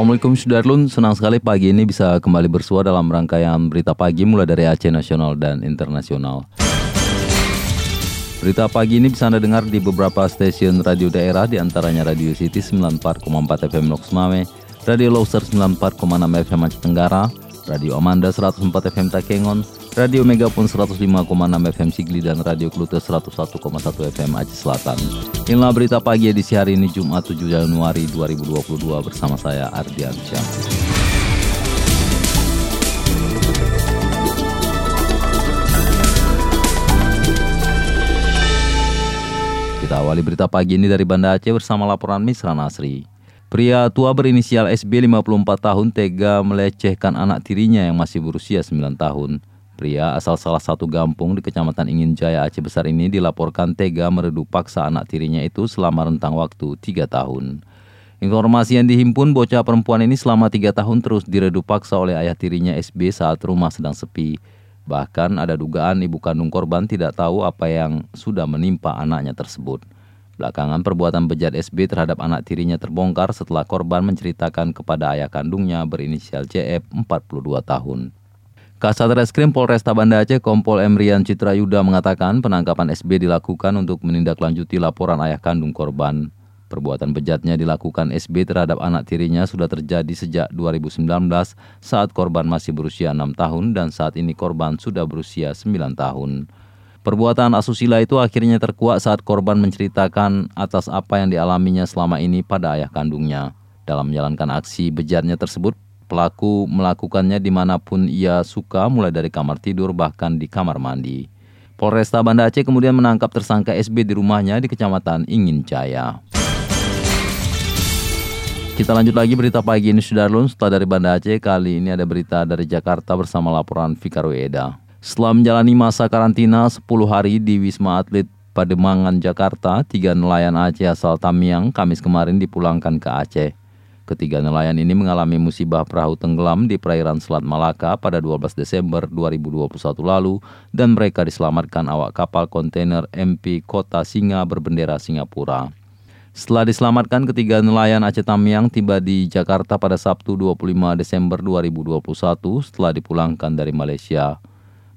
Assalamualaikum Sudarlun, senang sekali pagi ini bisa kembali bersua dalam rangkaian berita pagi mulai dari Aceh Nasional dan Internasional. Berita pagi ini bisa Anda dengar di beberapa stasiun radio daerah di antaranya Radio City 94,4 FM Loks Mame, Radio Loser 94,6 FM Aceh Tenggara, Radio Amanda 104 FM Takengon, Radio Megapun 105,6 FM Sigli dan Radio Klute 101,1 FM Aceh Selatan. Inilah berita pagi edisi hari ini Jumat 7 Januari 2022 bersama saya Ardian Syam. Kita awali berita pagi ini dari Banda Aceh bersama laporan Misra Nasri. Pria tua berinisial SB 54 tahun tega melecehkan anak tirinya yang masih berusia 9 tahun. Pria asal salah satu gampung di Kecamatan Ingin Jaya Aceh Besar ini dilaporkan tega meredup paksa anak tirinya itu selama rentang waktu 3 tahun. Informasi yang dihimpun bocah perempuan ini selama 3 tahun terus diredup paksa oleh ayah tirinya SB saat rumah sedang sepi. Bahkan ada dugaan ibu kandung korban tidak tahu apa yang sudah menimpa anaknya tersebut. Belakangan perbuatan bejat SB terhadap anak tirinya terbongkar setelah korban menceritakan kepada ayah kandungnya berinisial CF 42 tahun. Kasat Reskrim Polresta Banda Aceh Kompol Emrian Citra Yuda mengatakan penangkapan SB dilakukan untuk menindaklanjuti laporan ayah kandung korban. Perbuatan bejatnya dilakukan SB terhadap anak tirinya sudah terjadi sejak 2019 saat korban masih berusia 6 tahun dan saat ini korban sudah berusia 9 tahun. Perbuatan asusila itu akhirnya terkuak saat korban menceritakan atas apa yang dialaminya selama ini pada ayah kandungnya. Dalam menjalankan aksi bejatnya tersebut, Pelaku melakukannya di mana pun ia suka mulai dari kamar tidur bahkan di kamar mandi. Polresta Banda Aceh kemudian menangkap tersangka SB di rumahnya di Kecamatan Ingin Jaya. Kita lanjut lagi berita pagi ini Sudarlun setelah dari Banda Aceh kali ini ada berita dari Jakarta bersama laporan Fikar Eda. Setelah menjalani masa karantina 10 hari di Wisma Atlet Pademangan, Jakarta, tiga nelayan Aceh asal Tamiang Kamis kemarin dipulangkan ke Aceh. Ketiga nelayan ini mengalami musibah perahu tenggelam di perairan Selat Malaka pada 12 Desember 2021 lalu dan mereka diselamatkan awak kapal kontainer MP Kota Singa berbendera Singapura. Setelah diselamatkan, ketiga nelayan Aceh Tamiang tiba di Jakarta pada Sabtu 25 Desember 2021 setelah dipulangkan dari Malaysia.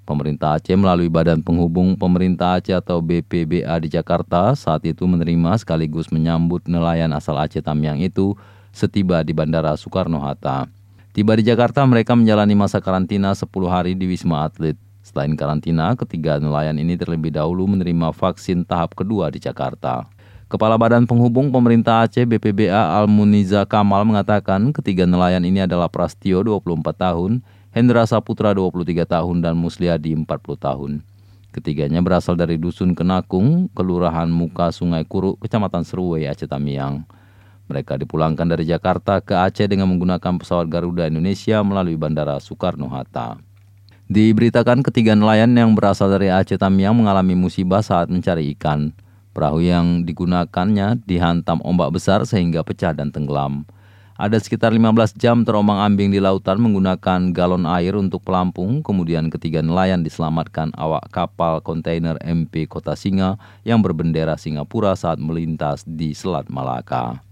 Pemerintah Aceh melalui Badan Penghubung Pemerintah Aceh atau BPBA di Jakarta saat itu menerima sekaligus menyambut nelayan asal Aceh Tamiang itu setiba di Bandara Soekarno-Hatta. Tiba di Jakarta, mereka menjalani masa karantina 10 hari di Wisma Atlet. Selain karantina, ketiga nelayan ini terlebih dahulu menerima vaksin tahap kedua di Jakarta. Kepala Badan Penghubung Pemerintah Aceh BPBA Almuniza Kamal mengatakan ketiga nelayan ini adalah Prastio 24 tahun, Hendra Saputra 23 tahun, dan Musliadi 40 tahun. Ketiganya berasal dari Dusun Kenakung, Kelurahan Muka Sungai Kuruk, Kecamatan Seruwe, Aceh Tamiang. Mereka dipulangkan dari Jakarta ke Aceh dengan menggunakan pesawat Garuda Indonesia melalui Bandara Soekarno-Hatta. Diberitakan ketiga nelayan yang berasal dari Aceh Tamiang mengalami musibah saat mencari ikan. Perahu yang digunakannya dihantam ombak besar sehingga pecah dan tenggelam. Ada sekitar 15 jam terombang-ambing di lautan menggunakan galon air untuk pelampung, kemudian ketiga nelayan diselamatkan awak kapal kontainer MP Kota Singa yang berbendera Singapura saat melintas di Selat Malaka.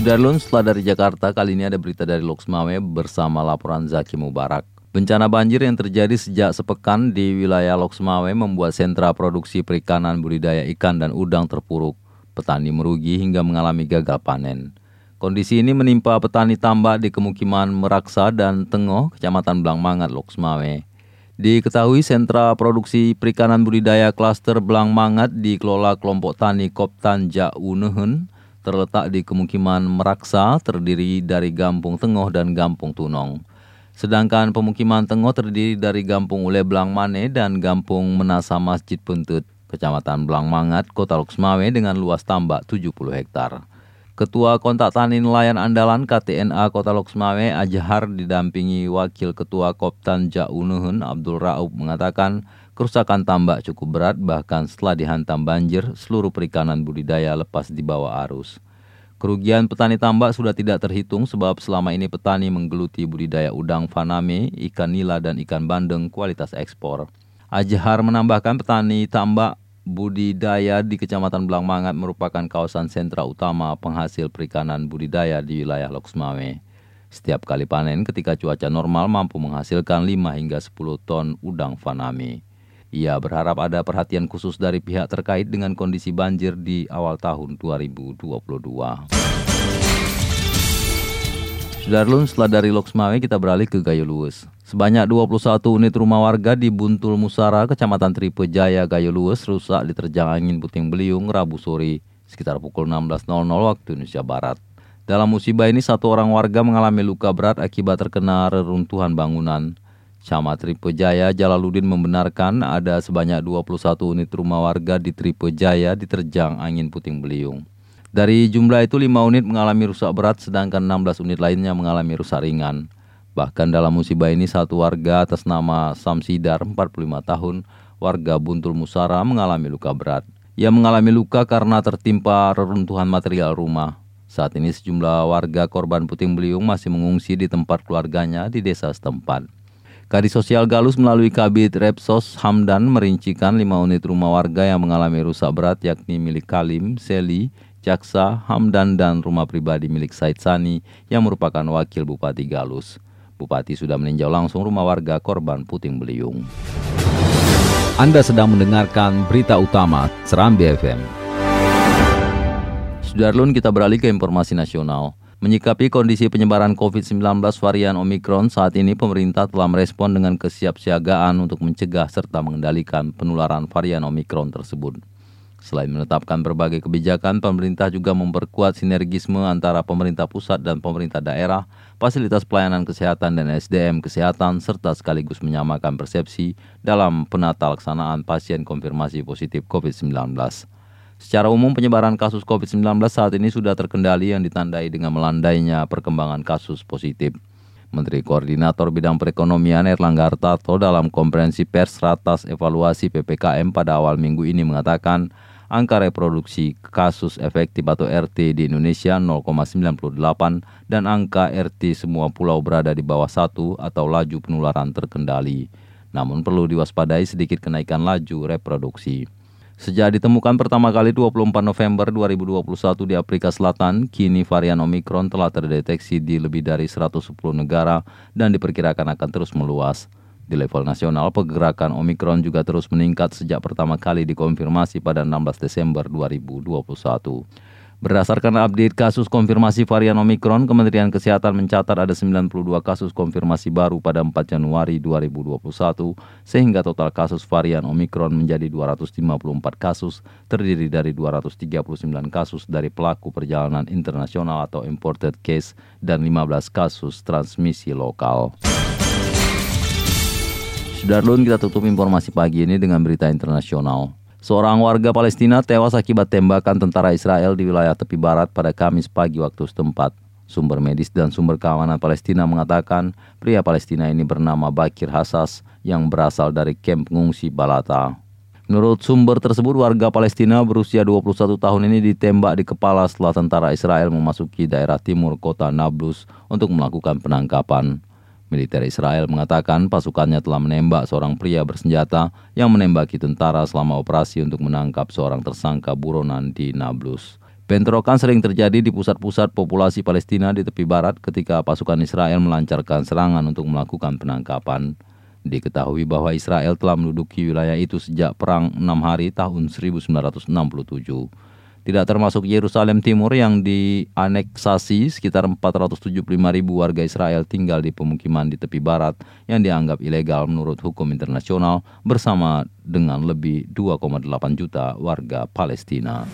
Sudarlun setelah dari Jakarta, kali ini ada berita dari Loksmawe bersama laporan Zaki Mubarak. Bencana banjir yang terjadi sejak sepekan di wilayah Loksmawe membuat sentra produksi perikanan budidaya ikan dan udang terpuruk. Petani merugi hingga mengalami gagal panen. Kondisi ini menimpa petani tambak di kemukiman Meraksa dan Tengoh, Kecamatan Blangmangat, Loksmawe. Diketahui sentra produksi perikanan budidaya klaster Blangmangat dikelola kelompok tani Koptan Jaunehen terletak di kemukiman Meraksa terdiri dari Gampung Tengoh dan Gampung Tunong. Sedangkan pemukiman Tengoh terdiri dari Gampung Uleblang Mane dan Gampung Menasa Masjid Puntut. Kecamatan Blangmangat, Kota Luksmawe dengan luas tambak 70 hektar. Ketua Kontak Tani Nelayan Andalan KTNA Kota Loksmawe Ajhar didampingi Wakil Ketua Koptan Jaunuhun Abdul Raub mengatakan kerusakan tambak cukup berat bahkan setelah dihantam banjir seluruh perikanan budidaya lepas di bawah arus. Kerugian petani tambak sudah tidak terhitung sebab selama ini petani menggeluti budidaya udang faname, ikan nila dan ikan bandeng kualitas ekspor. Ajhar menambahkan petani tambak budidaya di Kecamatan Blangmangat merupakan kawasan sentra utama penghasil perikanan budidaya di wilayah Loksmawe. Setiap kali panen ketika cuaca normal mampu menghasilkan 5 hingga 10 ton udang faname. Ia berharap ada perhatian khusus dari pihak terkait dengan kondisi banjir di awal tahun 2022. Sudarlun, setelah dari Loksmawe kita beralih ke Gayo Luwes. Sebanyak 21 unit rumah warga di Buntul Musara, Kecamatan Tripe Jaya, Gayo Luwes rusak diterjang angin puting beliung Rabu sore sekitar pukul 16.00 waktu Indonesia Barat. Dalam musibah ini satu orang warga mengalami luka berat akibat terkena reruntuhan bangunan. Camat Tripe Jaya Jalaluddin membenarkan ada sebanyak 21 unit rumah warga di Tripe Jaya diterjang angin puting beliung. Dari jumlah itu 5 unit mengalami rusak berat sedangkan 16 unit lainnya mengalami rusak ringan. Bahkan dalam musibah ini satu warga atas nama Samsidar 45 tahun warga Buntul Musara mengalami luka berat. Ia mengalami luka karena tertimpa reruntuhan material rumah. Saat ini sejumlah warga korban puting beliung masih mengungsi di tempat keluarganya di desa setempat. Kadis Sosial Galus melalui Kabit Repsos Hamdan merincikan 5 unit rumah warga yang mengalami rusak berat yakni milik Kalim, Seli, Jaksa, Hamdan, dan rumah pribadi milik Said Sani yang merupakan wakil Bupati Galus. Bupati sudah meninjau langsung rumah warga korban puting beliung. Anda sedang mendengarkan berita utama Serambi FM. Sudarlun kita beralih ke informasi nasional. Menyikapi kondisi penyebaran COVID-19 varian Omikron, saat ini pemerintah telah merespon dengan kesiapsiagaan untuk mencegah serta mengendalikan penularan varian Omikron tersebut. Selain menetapkan berbagai kebijakan, pemerintah juga memperkuat sinergisme antara pemerintah pusat dan pemerintah daerah, fasilitas pelayanan kesehatan dan SDM kesehatan, serta sekaligus menyamakan persepsi dalam penata laksanaan pasien konfirmasi positif COVID-19. Secara umum penyebaran kasus COVID-19 saat ini sudah terkendali yang ditandai dengan melandainya perkembangan kasus positif. Menteri Koordinator Bidang Perekonomian Erlangga Hartarto dalam konferensi pers ratas evaluasi PPKM pada awal minggu ini mengatakan angka reproduksi kasus efektif atau RT di Indonesia 0,98 dan angka RT semua pulau berada di bawah satu atau laju penularan terkendali. Namun perlu diwaspadai sedikit kenaikan laju reproduksi. Sejak ditemukan pertama kali 24 November 2021 di Afrika Selatan, kini varian Omikron telah terdeteksi di lebih dari 110 negara dan diperkirakan akan terus meluas. Di level nasional, pergerakan Omikron juga terus meningkat sejak pertama kali dikonfirmasi pada 16 Desember 2021. Berdasarkan update kasus konfirmasi varian Omikron, Kementerian Kesehatan mencatat ada 92 kasus konfirmasi baru pada 4 Januari 2021, sehingga total kasus varian Omikron menjadi 254 kasus, terdiri dari 239 kasus dari pelaku perjalanan internasional atau imported case dan 15 kasus transmisi lokal. Sudarlun kita tutup informasi pagi ini dengan berita internasional. Seorang warga Palestina tewas akibat tembakan tentara Israel di wilayah tepi barat pada Kamis pagi waktu setempat. Sumber medis dan sumber keamanan Palestina mengatakan pria Palestina ini bernama Bakir Hassas yang berasal dari kamp pengungsi Balata. Menurut sumber tersebut, warga Palestina berusia 21 tahun ini ditembak di kepala setelah tentara Israel memasuki daerah timur kota Nablus untuk melakukan penangkapan. Militer Israel mengatakan pasukannya telah menembak seorang pria bersenjata yang menembaki tentara selama operasi untuk menangkap seorang tersangka buronan di Nablus. Bentrokan sering terjadi di pusat-pusat populasi Palestina di tepi barat ketika pasukan Israel melancarkan serangan untuk melakukan penangkapan. Diketahui bahwa Israel telah menduduki wilayah itu sejak Perang 6 Hari tahun 1967 tidak termasuk Yerusalem Timur yang dianeksasi sekitar 475 ribu warga Israel tinggal di pemukiman di tepi barat yang dianggap ilegal menurut hukum internasional bersama dengan lebih 2,8 juta warga Palestina.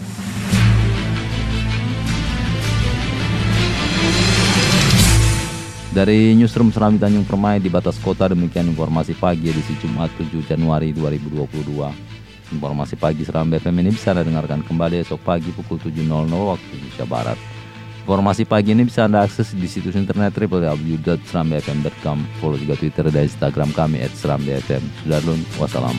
Dari Newsroom Serambi Tanjung Permai di batas kota demikian informasi pagi edisi Jumat 7 Januari 2022. Informasi pagi Seram BFM ini bisa Anda dengarkan kembali esok pagi pukul 7.00 waktu Indonesia Barat. Informasi pagi ini bisa Anda akses di situs internet www.serambfm.com. Follow juga Twitter dan Instagram kami at serambfm. Sudah wassalam.